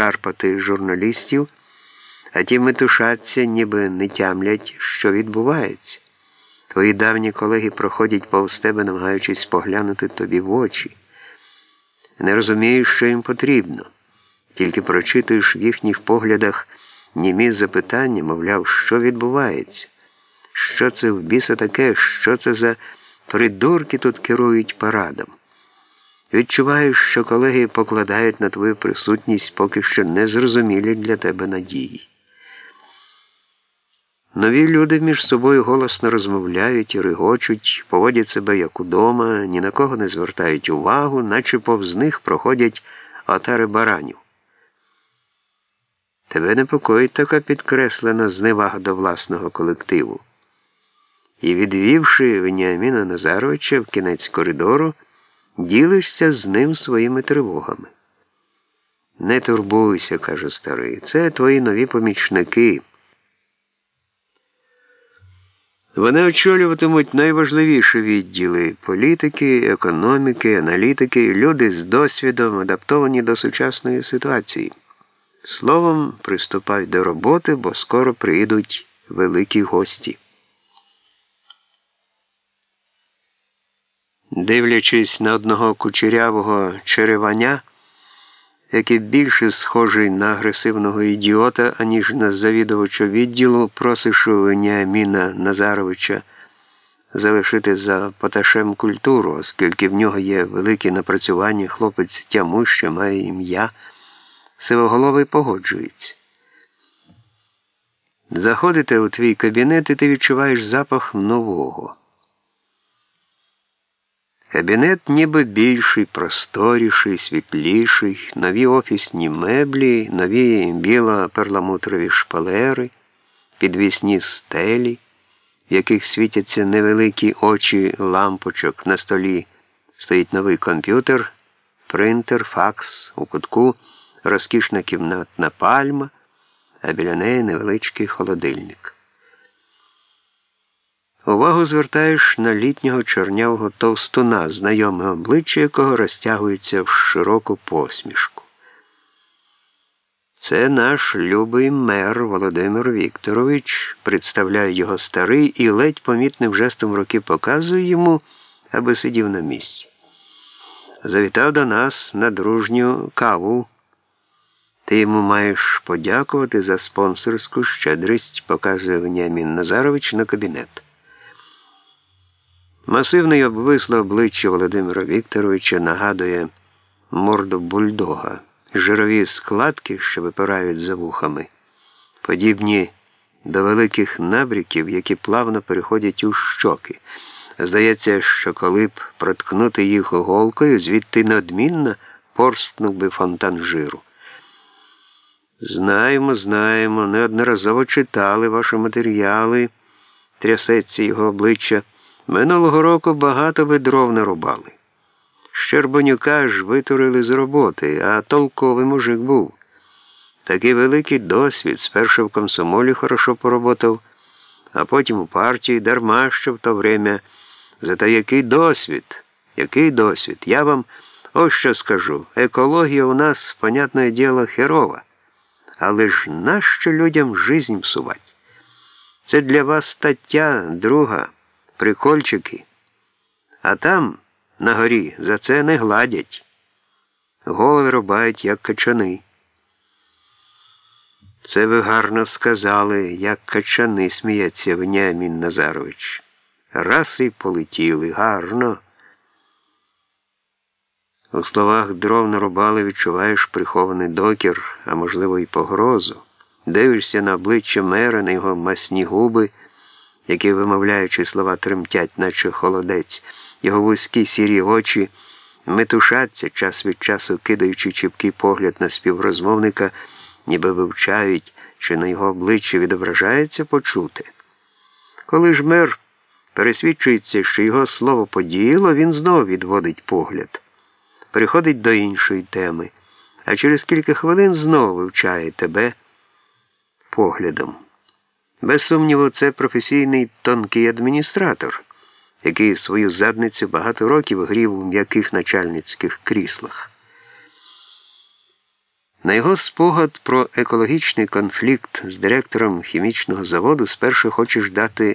шарпати журналістів, а ті метушаться, ніби не тямлять, що відбувається. Твої давні колеги проходять повз тебе, намагаючись поглянути тобі в очі. Не розумієш, що їм потрібно, тільки прочитуєш в їхніх поглядах німі запитання, мовляв, що відбувається, що це в біса таке, що це за придурки тут керують парадом. Відчуваєш, що колеги покладають на твою присутність поки що незрозумілі для тебе надії. Нові люди між собою голосно розмовляють і ригочуть, поводять себе як удома, ні на кого не звертають увагу, наче повз них проходять отари баранів. Тебе непокоїть така підкреслена зневага до власного колективу. І, відвівши Веніаміна Назаровича в кінець коридору, ділишся з ним своїми тривогами. Не турбуйся, каже старий, це твої нові помічники. Вони очолюватимуть найважливіші відділи політики, економіки, аналітики, люди з досвідом, адаптовані до сучасної ситуації. Словом, приступай до роботи, бо скоро приїдуть великі гості. Дивлячись на одного кучерявого череваня, який більше схожий на агресивного ідіота, аніж на завідувача відділу, просиш у Веніаміна Назаровича залишити за поташем культуру, оскільки в нього є великі напрацювання, хлопець тямуща має ім'я, сивоголовий погоджується. Заходите у твій кабінет і ти відчуваєш запах нового. Кабінет ніби більший, просторіший, світліший, нові офісні меблі, нові біло-перламутрові шпалери, підвісні стелі, в яких світяться невеликі очі лампочок. На столі стоїть новий комп'ютер, принтер, факс, у кутку, розкішна кімнатна пальма, а біля неї невеличкий холодильник. Увагу звертаєш на літнього чорнявого товстуна, знайоме обличчя якого розтягується в широку посмішку. Це наш любий мер Володимир Вікторович, представляє його старий і ледь помітним жестом руки показує йому, аби сидів на місці. Завітав до нас на дружню каву. Ти йому маєш подякувати за спонсорську щедрість, показує Венямін Назарович на кабінет. Масивне обвисле обличчя Володимира Вікторовича нагадує морду бульдога, жирові складки, що випирають за вухами, подібні до великих набріків, які плавно переходять у щоки. Здається, що коли б проткнути їх голкою, звідти надмінно порстнув би фонтан жиру. Знаємо, знаємо, неодноразово читали ваші матеріали, трясеться його обличчя. Минулого року багато ви дров нарубали. Щербанюка ж витурили з роботи, а толковий мужик був. Такий великий досвід, спершу в комсомолі хорошо поработав, а потім у партії дарма що в то время. Зато який досвід, який досвід? Я вам ось що скажу. Екологія у нас, понятне діло, херова. Але ж нащо людям жизнь псувати? Це для вас стаття друга прикольчики, а там, на горі, за це не гладять. Голови рубають, як качани. Це ви гарно сказали, як качани, сміється Внямін Назарович. Раз і полетіли гарно. У словах дров нарубали відчуваєш прихований докір, а можливо, і погрозу. Дивишся на обличчя мера, на його масні губи які, вимовляючи слова, тремтять, наче холодець, його вузькі сірі очі метушаться, час від часу кидаючи чіпкий погляд на співрозмовника, ніби вивчають, чи на його обличчі відображається почути. Коли ж мер пересвідчується, що його слово подіяло, він знову відводить погляд, переходить до іншої теми, а через кілька хвилин знову вивчає тебе поглядом. Без сумніву, це професійний тонкий адміністратор, який свою задницю багато років грів у м'яких начальницьких кріслах. На його спогад про екологічний конфлікт з директором хімічного заводу спершу хочеш дати